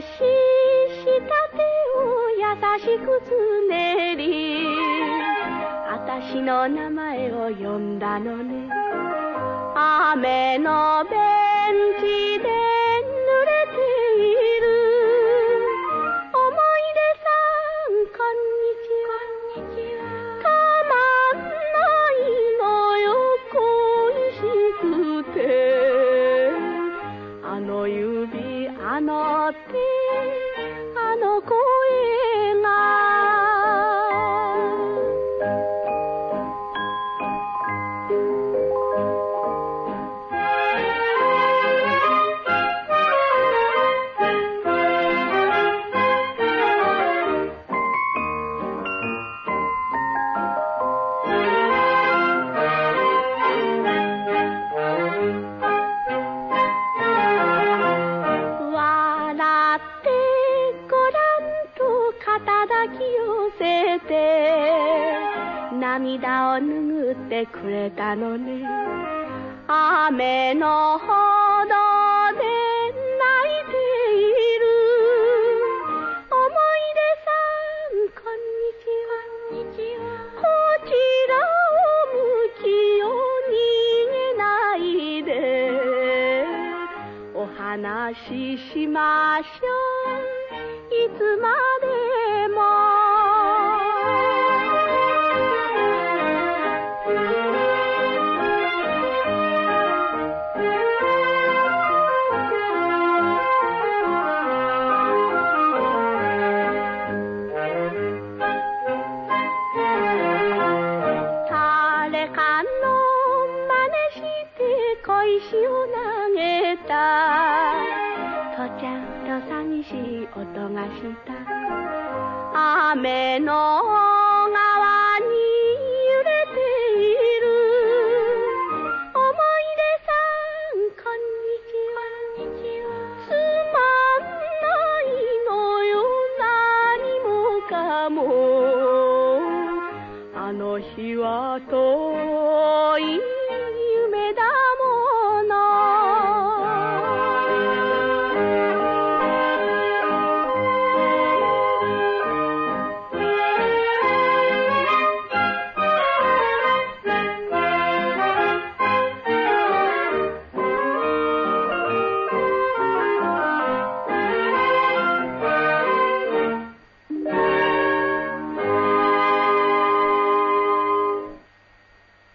し仕立てを優しくつねりあたしの名前を呼んだのね。雨のあの手あの声涙を拭ってくれたのね雨のほどで泣いている。思い出さんこんにちは。こちらを向きを逃げないでお話ししましょう。いつまでも。して小石を投げた。とちゃんと寂しい音がした。雨の川に揺れている。思い出さんこんにちは。つまんないのよ何もかも。あの日はと